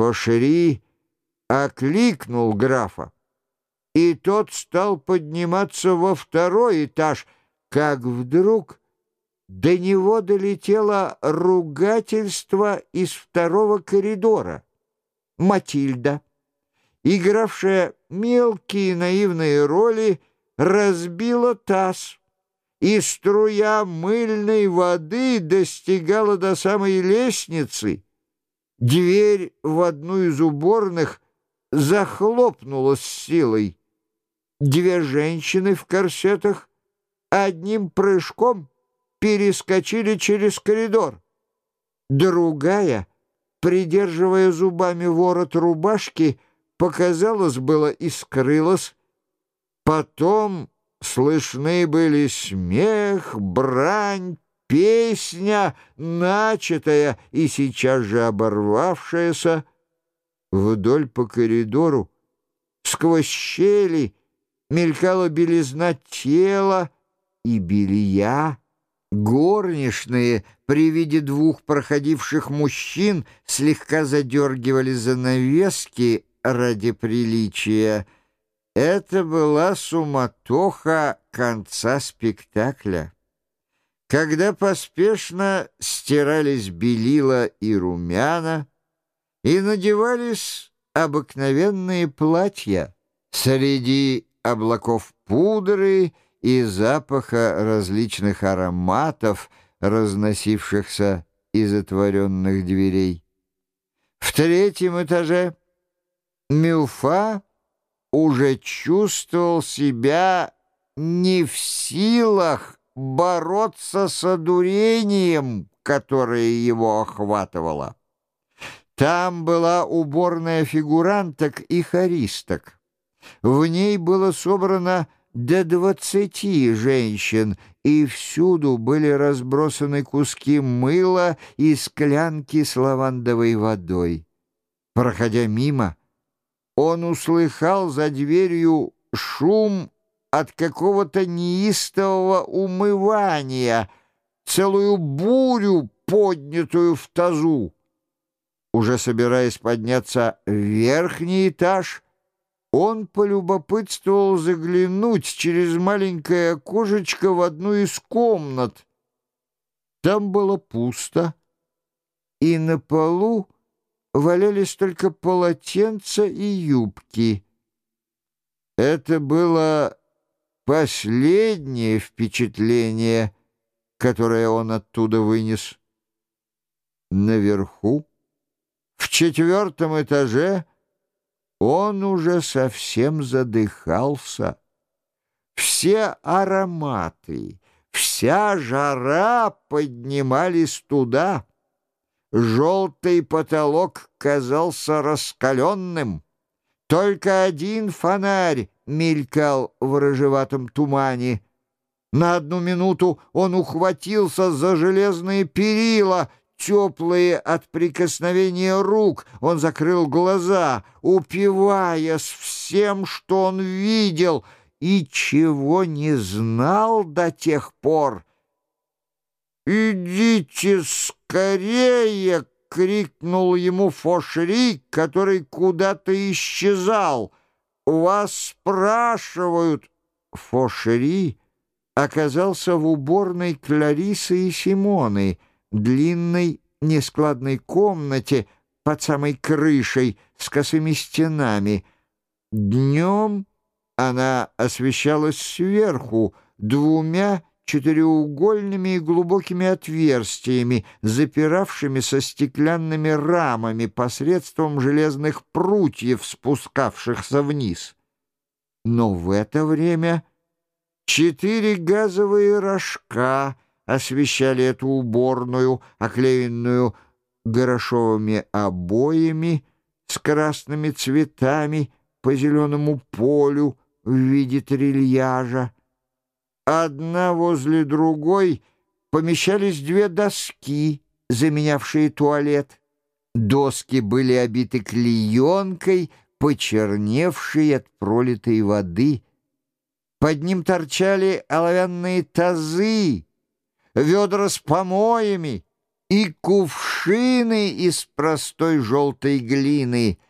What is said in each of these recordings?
Фошери окликнул графа, и тот стал подниматься во второй этаж, как вдруг до него долетело ругательство из второго коридора. Матильда, игравшая мелкие наивные роли, разбила таз, и струя мыльной воды достигала до самой лестницы. Дверь в одну из уборных захлопнулась силой. Две женщины в корсетах одним прыжком перескочили через коридор. Другая, придерживая зубами ворот рубашки, показалось было и скрылась. Потом слышны были смех, брань, песня, начатая и сейчас же оборвавшаяся. Вдоль по коридору, сквозь щели, мелькала белизна тела и белья. Горничные при виде двух проходивших мужчин слегка задергивали занавески ради приличия. Это была суматоха конца спектакля. Когда поспешно стирались белила и румяна, и надевались обыкновенные платья среди облаков пудры и запаха различных ароматов, разносившихся из отворенных дверей. В третьем этаже Мюфа уже чувствовал себя не в силах бороться с одурением, которое его охватывало. Там была уборная фигуранток и хористок. В ней было собрано до двадцати женщин, и всюду были разбросаны куски мыла и склянки с лавандовой водой. Проходя мимо, он услыхал за дверью шум от какого-то неистового умывания, целую бурю, поднятую в тазу. Уже собираясь подняться в верхний этаж, он полюбопытствовал заглянуть через маленькое окошечко в одну из комнат. Там было пусто, и на полу валялись только полотенца и юбки. Это было последнее впечатление, которое он оттуда вынес. Наверху в четвертом этаже он уже совсем задыхался. Все ароматы, вся жара поднимались туда. Желтый потолок казался раскаленным. Только один фонарь мелькал в рыжеватом тумане. На одну минуту он ухватился за железные перила — теплые от прикосновения рук. Он закрыл глаза, упиваясь всем, что он видел и чего не знал до тех пор. «Идите скорее!» — крикнул ему Фошри, который куда-то исчезал. «Вас спрашивают!» Фошри оказался в уборной Кларисы и Симоны — длинной нескладной комнате под самой крышей с косыми стенами. Днем она освещалась сверху двумя четыреугольными и глубокими отверстиями, запиравшимися стеклянными рамами посредством железных прутьев, спускавшихся вниз. Но в это время четыре газовые рожка — освещали эту уборную, оклеенную горошовыми обоями с красными цветами по зеленому полю в виде трильяжа. Одна возле другой помещались две доски, заменявшие туалет. Доски были обиты клеенкой, почерневшей от пролитой воды. Под ним торчали оловянные тазы, ведра с помоями, и кувшины из простой желтой глины.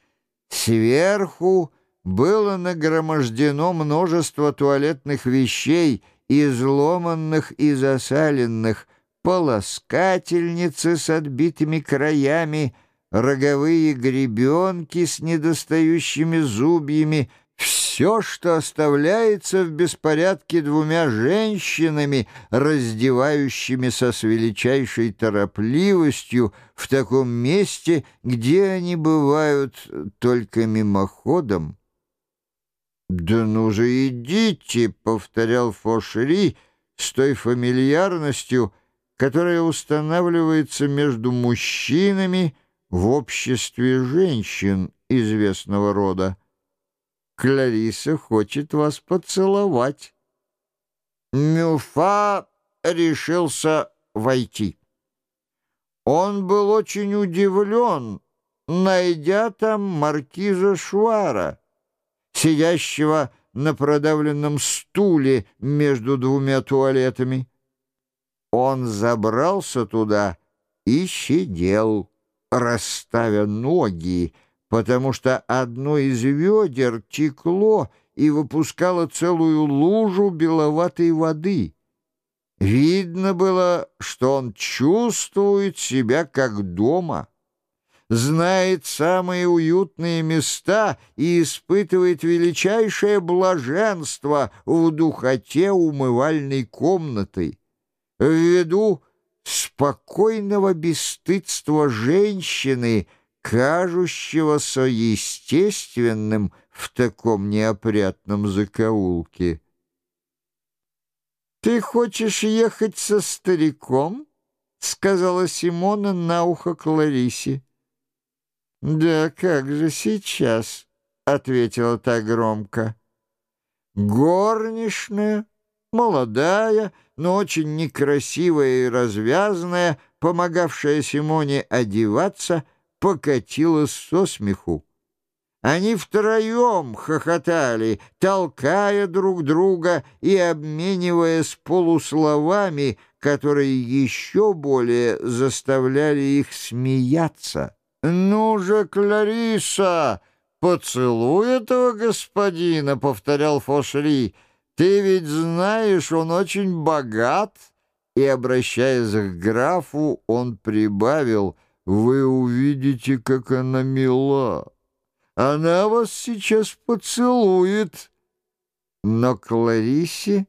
Сверху было нагромождено множество туалетных вещей, изломанных и засаленных, полоскательницы с отбитыми краями, роговые гребенки с недостающими зубьями, все, что оставляется в беспорядке двумя женщинами, раздевающимися с величайшей торопливостью в таком месте, где они бывают только мимоходом. «Да ну же идите!» — повторял Фошери с той фамильярностью, которая устанавливается между мужчинами в обществе женщин известного рода. Клариса хочет вас поцеловать. Мюфа решился войти. Он был очень удивлен, найдя там маркиза Шуара, сидящего на продавленном стуле между двумя туалетами. Он забрался туда и сидел, расставя ноги, потому что одно из ведер текло и выпускало целую лужу беловатой воды. Видно было, что он чувствует себя как дома, знает самые уютные места и испытывает величайшее блаженство в духоте умывальной комнаты. Ввиду спокойного бесстыдства женщины — кажущегося естественным в таком неопрятном закоулке. «Ты хочешь ехать со стариком?» — сказала Симона на ухо Кларисе. «Да как же сейчас?» — ответила та громко. Горничная, молодая, но очень некрасивая и развязная, помогавшая Симоне одеваться — покатилась со смеху. Они втроем хохотали, толкая друг друга и обмениваясь полусловами, которые еще более заставляли их смеяться. «Ну же, Клариса, поцелуй этого господина», — повторял Фошри. «Ты ведь знаешь, он очень богат». И, обращаясь к графу, он прибавил — вы увидите, как она мила. Она вас сейчас поцелует. Но Кларисе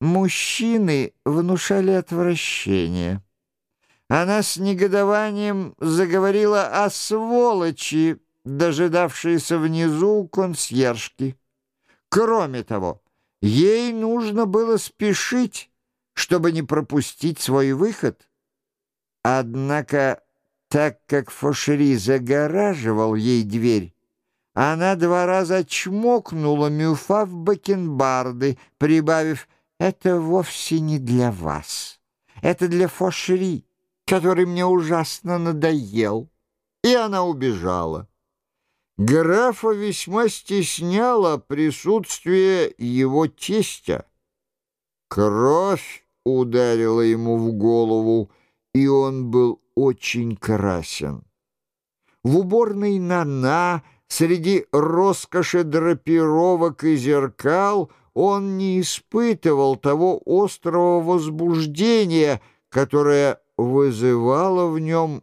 мужчины внушали отвращение. Она с негодованием заговорила о сволочи, дожидавшейся внизу консьержки. Кроме того, ей нужно было спешить, чтобы не пропустить свой выход. Однако так как Фошери загораживал ей дверь, она два раза чмокнула Мюфа в бакенбарды, прибавив «Это вовсе не для вас. Это для Фошери, который мне ужасно надоел». И она убежала. Графа весьма стесняло присутствие его тестя. Кровь ударила ему в голову, и он был очень красен. В уборной Нана среди роскоши драпировок и зеркал он не испытывал того острого возбуждения, которое вызывало в нем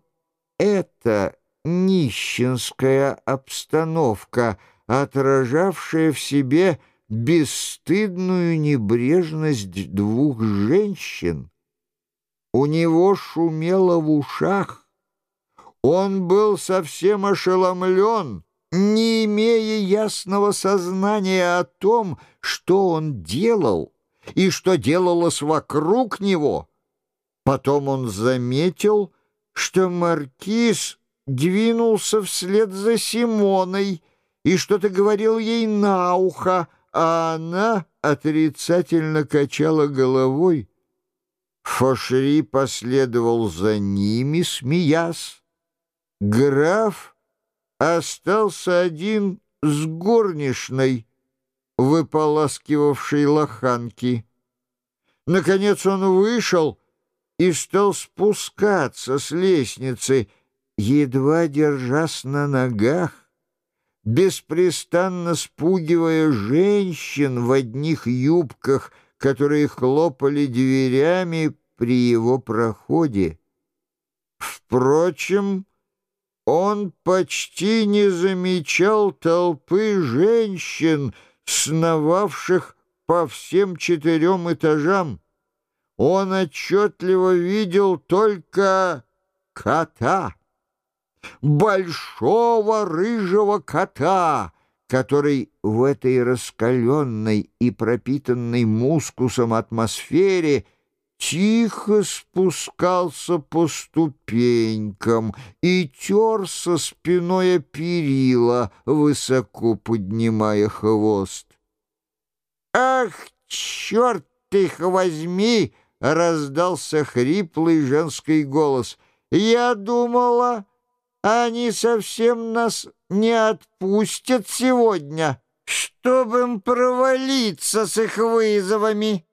эта нищенская обстановка, отражавшая в себе бесстыдную небрежность двух женщин. У него шумело в ушах. Он был совсем ошеломлен, не имея ясного сознания о том, что он делал и что делалось вокруг него. Потом он заметил, что маркиз двинулся вслед за Симоной и что-то говорил ей на ухо, а она отрицательно качала головой. Фошери последовал за ними, смеясь. Граф остался один с горничной, выполаскивавшей лоханки. Наконец он вышел и стал спускаться с лестницы, едва держась на ногах, беспрестанно спугивая женщин в одних юбках, которые хлопали дверями при его проходе. Впрочем, он почти не замечал толпы женщин, сновавших по всем четырем этажам. Он отчетливо видел только кота, большого рыжего кота, который в этой раскаленной и пропитанной мускусом атмосфере тихо спускался по ступенькам и терся спиной о перила, высоко поднимая хвост. «Ах, черт их возьми!» — раздался хриплый женский голос. «Я думала, они совсем нас не отпустят сегодня, чтобы им провалиться с их вызовами».